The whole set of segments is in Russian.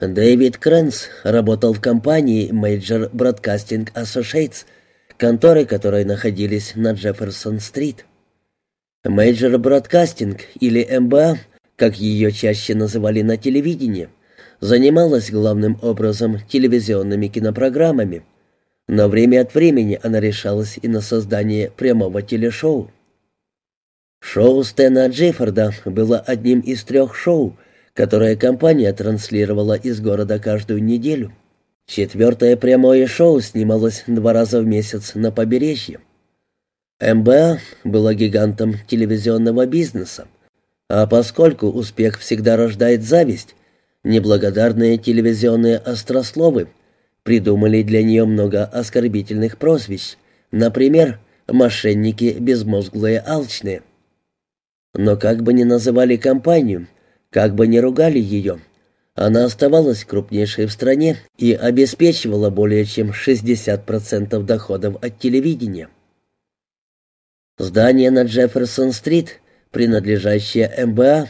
Дэвид Крэнс работал в компании Major Broadcasting Associates, конторы которой находились на Джефферсон-стрит. Major Broadcasting, или МБА, как ее чаще называли на телевидении, занималась главным образом телевизионными кинопрограммами, но время от времени она решалась и на создание прямого телешоу. Шоу Стэна Джеффорда было одним из трех шоу, которое компания транслировала из города каждую неделю. Четвертое прямое шоу снималось два раза в месяц на побережье. МБА была гигантом телевизионного бизнеса, а поскольку успех всегда рождает зависть, неблагодарные телевизионные острословы придумали для нее много оскорбительных прозвищ, например, «мошенники безмозглые алчные». Но как бы ни называли компанию, как бы ни ругали ее, она оставалась крупнейшей в стране и обеспечивала более чем 60% доходов от телевидения. Здание на Джефферсон-стрит, принадлежащее МБА,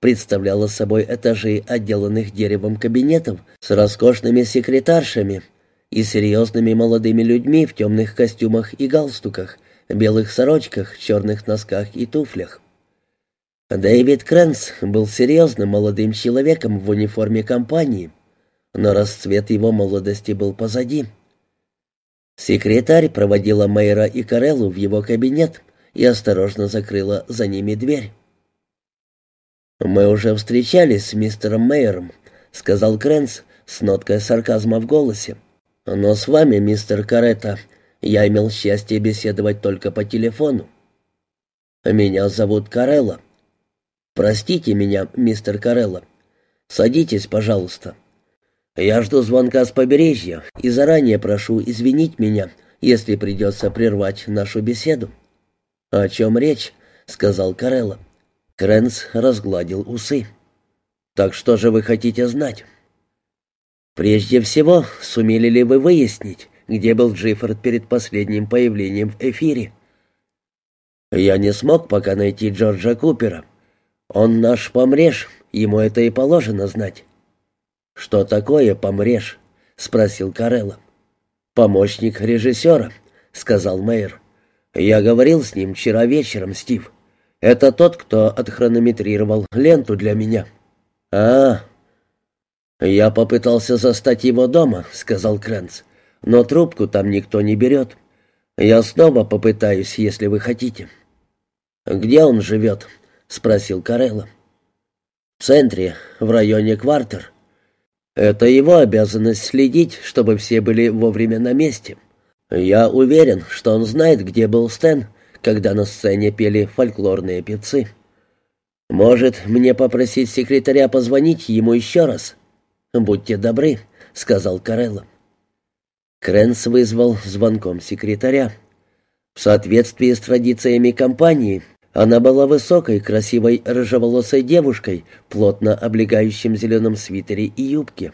представляло собой этажи отделанных деревом кабинетов с роскошными секретаршами и серьезными молодыми людьми в темных костюмах и галстуках, белых сорочках, черных носках и туфлях. Дэвид Крэнс был серьезным молодым человеком в униформе компании, но расцвет его молодости был позади. Секретарь проводила Мэйра и Кареллу в его кабинет и осторожно закрыла за ними дверь. «Мы уже встречались с мистером Мэйером», — сказал Крэнс с ноткой сарказма в голосе. «Но с вами, мистер Каретта, я имел счастье беседовать только по телефону. Меня зовут Карелла». «Простите меня, мистер Карелло. Садитесь, пожалуйста. Я жду звонка с побережья и заранее прошу извинить меня, если придется прервать нашу беседу». «О чем речь?» — сказал Карелло. Крэнс разгладил усы. «Так что же вы хотите знать?» «Прежде всего, сумели ли вы выяснить, где был Джиффорд перед последним появлением в эфире?» «Я не смог пока найти Джорджа Купера», «Он наш помреж, ему это и положено знать». «Что такое помреж?» — спросил Карелла. «Помощник режиссера», — сказал мэр. «Я говорил с ним вчера вечером, Стив. Это тот, кто отхронометрировал ленту для меня». «А, «Я попытался застать его дома», — сказал Крэнс. «Но трубку там никто не берет. Я снова попытаюсь, если вы хотите». «Где он живет?» — спросил Карелла. «В центре, в районе Квартер. Это его обязанность следить, чтобы все были вовремя на месте. Я уверен, что он знает, где был Стэн, когда на сцене пели фольклорные певцы. Может, мне попросить секретаря позвонить ему еще раз?» «Будьте добры», — сказал Карелла. Крэнс вызвал звонком секретаря. В соответствии с традициями компании, она была высокой, красивой, рыжеволосой девушкой, плотно облегающим зеленом свитере и юбке.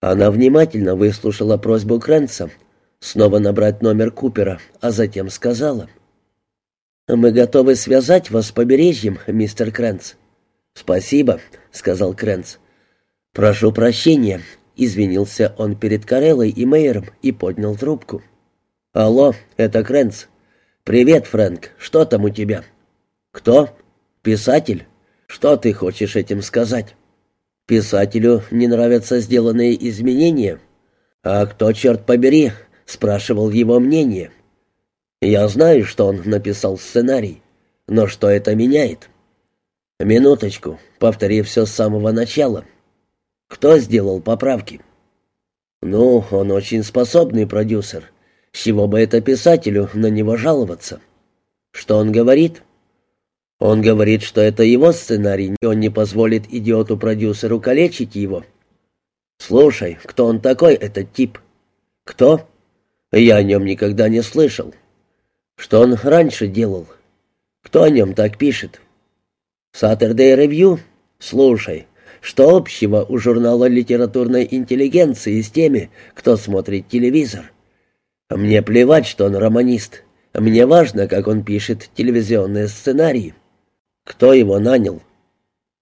Она внимательно выслушала просьбу Крэнса снова набрать номер Купера, а затем сказала. «Мы готовы связать вас с побережьем, мистер Крэнс». «Спасибо», — сказал Крэнс. «Прошу прощения», — извинился он перед Кареллой и Мейером и поднял трубку. «Алло, это Крэнс. Привет, Фрэнк, что там у тебя?» «Кто? Писатель? Что ты хочешь этим сказать?» «Писателю не нравятся сделанные изменения». «А кто, черт побери?» — спрашивал его мнение. «Я знаю, что он написал сценарий, но что это меняет?» «Минуточку, повтори все с самого начала. Кто сделал поправки?» «Ну, он очень способный продюсер. С чего бы это писателю на него жаловаться?» «Что он говорит?» Он говорит, что это его сценарий, и он не позволит идиоту-продюсеру калечить его. Слушай, кто он такой, этот тип? Кто? Я о нем никогда не слышал. Что он раньше делал? Кто о нем так пишет? Saturday Review? Слушай, что общего у журнала литературной интеллигенции с теми, кто смотрит телевизор? Мне плевать, что он романист. Мне важно, как он пишет телевизионные сценарии. Кто его нанял?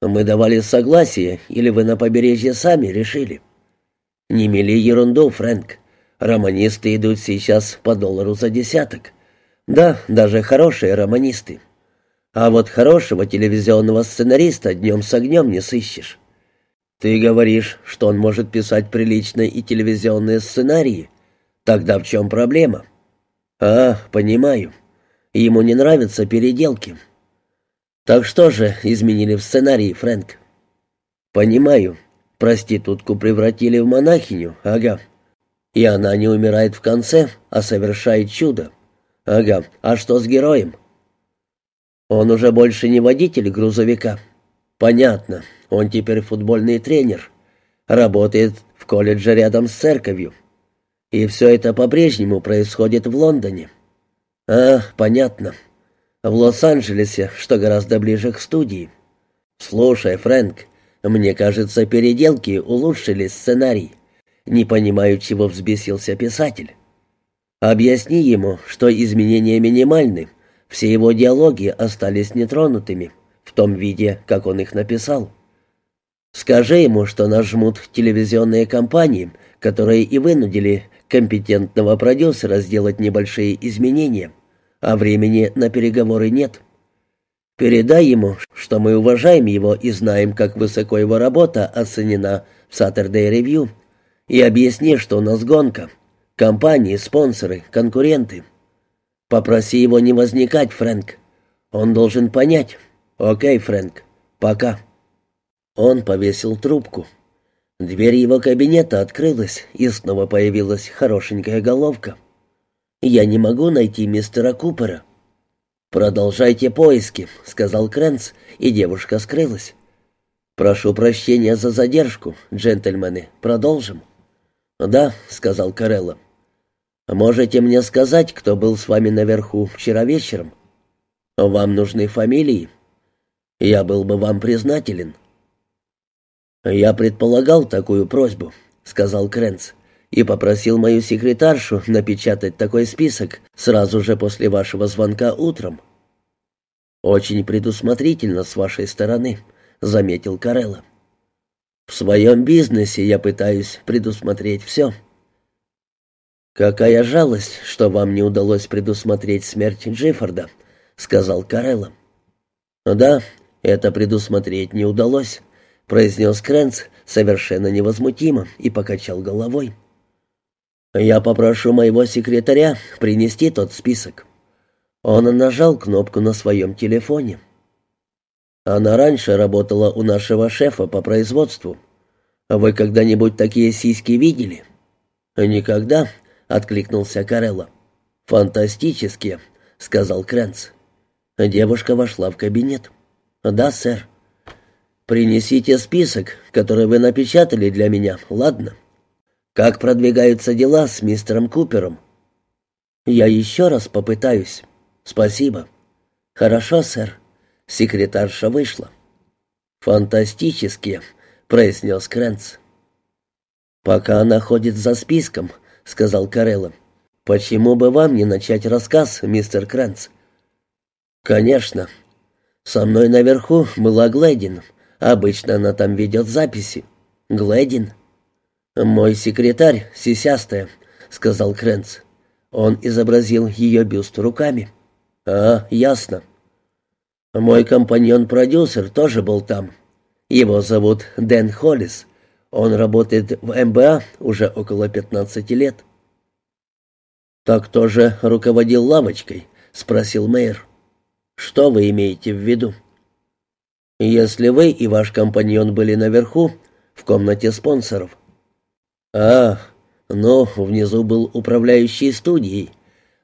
Мы давали согласие, или вы на побережье сами решили? Не мели ерунду, Фрэнк. Романисты идут сейчас по доллару за десяток. Да, даже хорошие романисты. А вот хорошего телевизионного сценариста днем с огнем не сыщешь. Ты говоришь, что он может писать приличные и телевизионные сценарии. Тогда в чем проблема? А, понимаю. Ему не нравятся переделки. Так что же изменили в сценарии, Фрэнк? Понимаю. Проститутку превратили в монахиню, ага. И она не умирает в конце, а совершает чудо. Ага. А что с героем? Он уже больше не водитель грузовика. Понятно. Он теперь футбольный тренер. Работает в колледже рядом с церковью. И все это по-прежнему происходит в Лондоне. А, понятно. В Лос-Анджелесе, что гораздо ближе к студии. Слушай, Фрэнк, мне кажется, переделки улучшили сценарий. Не понимаю, чего взбесился писатель. Объясни ему, что изменения минимальны. Все его диалоги остались нетронутыми, в том виде, как он их написал. Скажи ему, что нажмут телевизионные компании, которые и вынудили компетентного продюсера сделать небольшие изменения, а времени на переговоры нет. Передай ему, что мы уважаем его и знаем, как высоко его работа оценена в Saturday Review, и объясни, что у нас гонка. Компании, спонсоры, конкуренты. Попроси его не возникать, Фрэнк. Он должен понять. Окей, Фрэнк, пока. Он повесил трубку. Дверь его кабинета открылась, и снова появилась хорошенькая головка. «Я не могу найти мистера Купера». «Продолжайте поиски», — сказал Крэнс, и девушка скрылась. «Прошу прощения за задержку, джентльмены. Продолжим». «Да», — сказал Карелло. «Можете мне сказать, кто был с вами наверху вчера вечером? Вам нужны фамилии? Я был бы вам признателен». «Я предполагал такую просьбу», — сказал Крэнс, «и попросил мою секретаршу напечатать такой список сразу же после вашего звонка утром». «Очень предусмотрительно с вашей стороны», — заметил Карелла. «В своем бизнесе я пытаюсь предусмотреть все». «Какая жалость, что вам не удалось предусмотреть смерть Джиффорда», — сказал Карелла. «Да, это предусмотреть не удалось» произнес Крэнс совершенно невозмутимо и покачал головой. «Я попрошу моего секретаря принести тот список». Он нажал кнопку на своем телефоне. Она раньше работала у нашего шефа по производству. Вы когда-нибудь такие сиськи видели? Никогда, откликнулся Карелла. Фантастические, сказал Крэнс. Девушка вошла в кабинет. Да, сэр. Принесите список, который вы напечатали для меня, ладно? Как продвигаются дела с мистером Купером? Я еще раз попытаюсь. Спасибо. Хорошо, сэр. Секретарша вышла. Фантастически, произнес Крэнц. Пока она ходит за списком, сказал Карелло. Почему бы вам не начать рассказ, мистер Крэнц? Конечно. Со мной наверху была Глэдин, Обычно она там ведет записи. Глэдин. «Мой секретарь, сисястая», — сказал Крэнц. Он изобразил ее бюст руками. «А, ясно. Мой компаньон-продюсер тоже был там. Его зовут Дэн Холлис. Он работает в МБА уже около 15 лет». «Так кто же руководил лавочкой?» — спросил мэр. «Что вы имеете в виду?» если вы и ваш компаньон были наверху, в комнате спонсоров. А, ну, внизу был управляющий студией.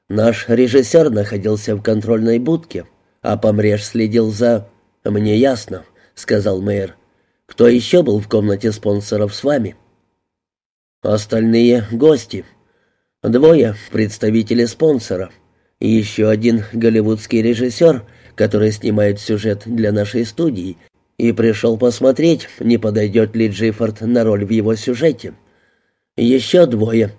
Наш режиссер находился в контрольной будке, а помреж следил за... Мне ясно, сказал мэр. Кто еще был в комнате спонсоров с вами? Остальные гости. Двое представители спонсора. И еще один голливудский режиссер — который снимает сюжет для нашей студии, и пришел посмотреть, не подойдет ли Джиффорд на роль в его сюжете. Еще двое.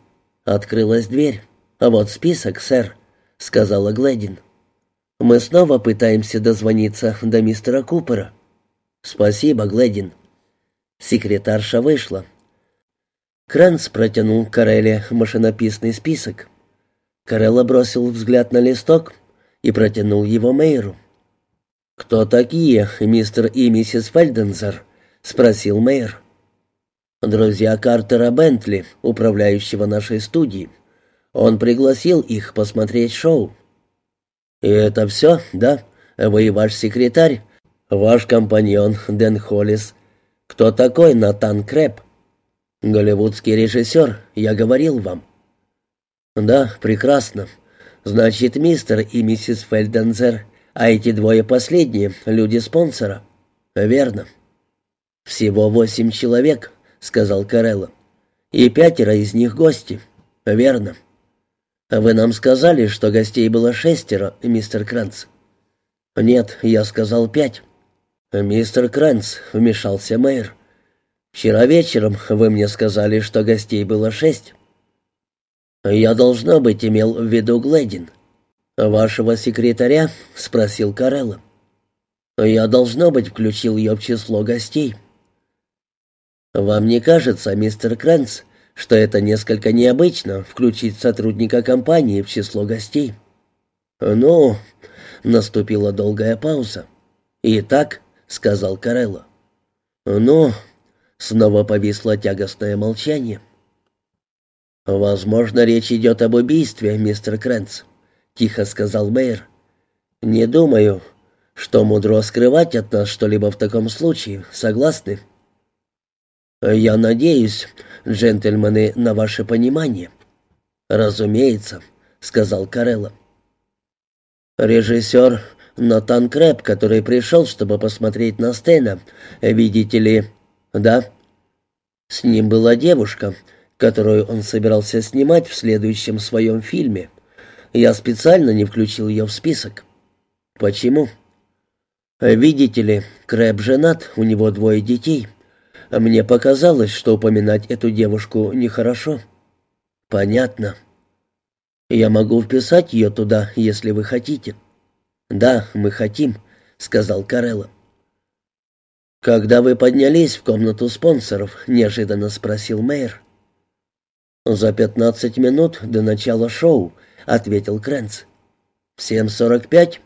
Открылась дверь. «А вот список, сэр», — сказала Глэдин. «Мы снова пытаемся дозвониться до мистера Купера». «Спасибо, Глэдин». Секретарша вышла. Крэнс протянул Карелле машинописный список. Карелла бросил взгляд на листок и протянул его Мейру. «Кто такие, мистер и миссис Фельдензер?» — спросил Мейер. «Друзья Картера Бентли, управляющего нашей студией. Он пригласил их посмотреть шоу». «И это все, да? Вы и ваш секретарь, ваш компаньон Дэн Холлис. Кто такой Натан Крэп?» «Голливудский режиссер, я говорил вам». «Да, прекрасно. Значит, мистер и миссис Фельдензер, а эти двое последние — люди спонсора». «Верно». «Всего восемь человек», — сказал Карелло. «И пятеро из них гости». «Верно». «Вы нам сказали, что гостей было шестеро, мистер Кранц». «Нет, я сказал пять». «Мистер Кранц», — вмешался мэр. «Вчера вечером вы мне сказали, что гостей было шесть». «Я, должно быть, имел в виду Глэдин». «Вашего секретаря?» — спросил Карелло. «Я, должно быть, включил ее в число гостей». «Вам не кажется, мистер Крэнс, что это несколько необычно включить сотрудника компании в число гостей?» «Ну...» — наступила долгая пауза. «Итак», — сказал Карелло. «Ну...» — снова повисло тягостное молчание. «Возможно, речь идет об убийстве, мистер Крэнс», — тихо сказал мэр. «Не думаю, что мудро скрывать от нас что-либо в таком случае. Согласны?» «Я надеюсь, джентльмены, на ваше понимание». «Разумеется», — сказал Карелло. «Режиссер Натан Крэп, который пришел, чтобы посмотреть на Стена, видите ли...» «Да». «С ним была девушка, которую он собирался снимать в следующем своем фильме. Я специально не включил ее в список». «Почему?» «Видите ли, Крэп женат, у него двое детей». Мне показалось, что упоминать эту девушку нехорошо. Понятно. Я могу вписать ее туда, если вы хотите. Да, мы хотим, сказал Карелла. Когда вы поднялись в комнату спонсоров, неожиданно спросил мэр. За пятнадцать минут до начала шоу, ответил Крэнц. В семь сорок пять?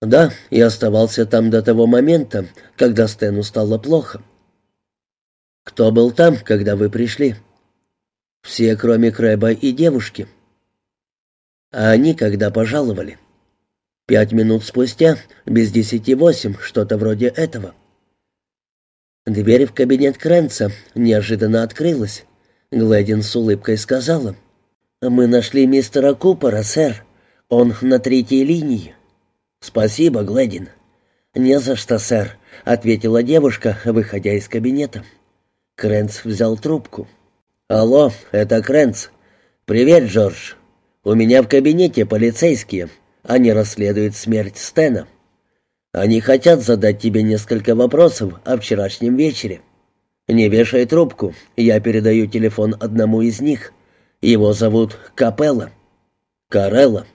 Да, и оставался там до того момента, когда Стэну стало плохо. «Кто был там, когда вы пришли?» «Все, кроме Крэба и девушки». «А они когда пожаловали?» «Пять минут спустя, без десяти восемь, что-то вроде этого». Дверь в кабинет Крэнца неожиданно открылась. Глэдин с улыбкой сказала. «Мы нашли мистера Купера, сэр. Он на третьей линии». «Спасибо, Глэдин». «Не за что, сэр», — ответила девушка, выходя из кабинета. Крэнс взял трубку. «Алло, это Крэнс. Привет, Джордж. У меня в кабинете полицейские. Они расследуют смерть Стена. Они хотят задать тебе несколько вопросов о вчерашнем вечере. Не вешай трубку, я передаю телефон одному из них. Его зовут Капелла. Карелла.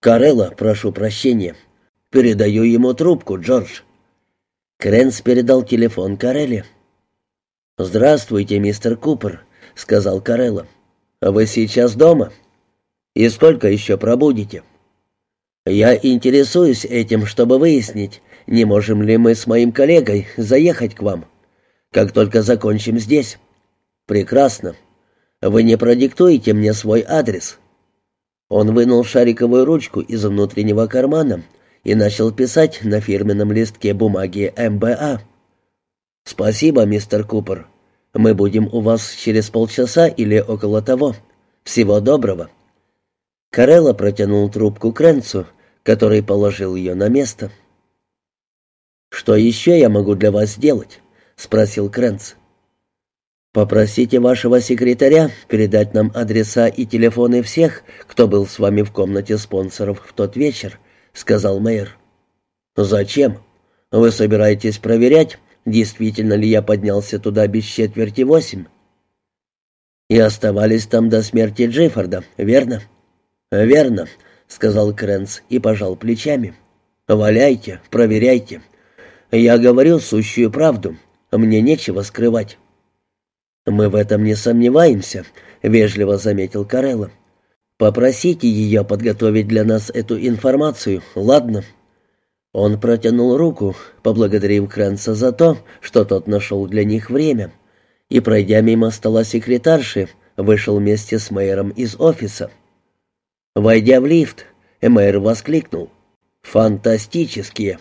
Карелла, прошу прощения. Передаю ему трубку, Джордж». Крэнс передал телефон Карелле. «Здравствуйте, мистер Купер», — сказал Карелло. «Вы сейчас дома? И сколько еще пробудете?» «Я интересуюсь этим, чтобы выяснить, не можем ли мы с моим коллегой заехать к вам, как только закончим здесь». «Прекрасно. Вы не продиктуете мне свой адрес?» Он вынул шариковую ручку из внутреннего кармана и начал писать на фирменном листке бумаги МБА. «Спасибо, мистер Купер. Мы будем у вас через полчаса или около того. Всего доброго». Карелла протянул трубку Кренцу, который положил ее на место. «Что еще я могу для вас сделать?» — спросил Кренц. «Попросите вашего секретаря передать нам адреса и телефоны всех, кто был с вами в комнате спонсоров в тот вечер», — сказал мэр. «Зачем? Вы собираетесь проверять, действительно ли я поднялся туда без четверти восемь. И оставались там до смерти Джеффорда, верно? — сказал Крэнс и пожал плечами. «Валяйте, проверяйте. «Я говорю сущую правду. Мне нечего скрывать». «Мы в этом не сомневаемся», — вежливо заметил Карелла. «Попросите ее подготовить для нас эту информацию, ладно?» Он протянул руку, поблагодарив Крэнса за то, что тот нашел для них время, и, пройдя мимо стола секретарши, вышел вместе с мэром из офиса. Войдя в лифт, мэр воскликнул. «Фантастические!»